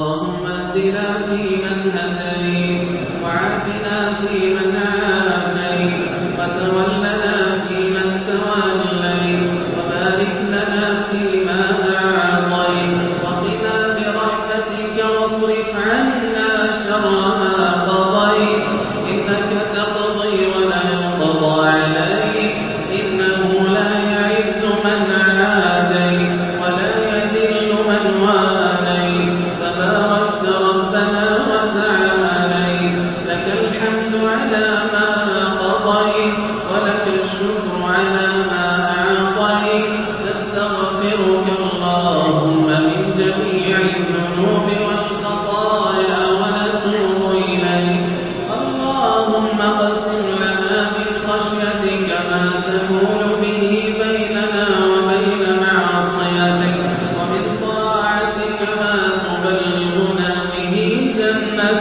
اللهم اهدنا فيمن هديت وعافنا فيمن عافيت وتولنا فيمن توليت وبارك لنا فيما أعطيت وقنا برحمتك واصرف عنا شر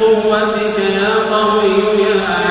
بقوتك يا قوي يا عزيز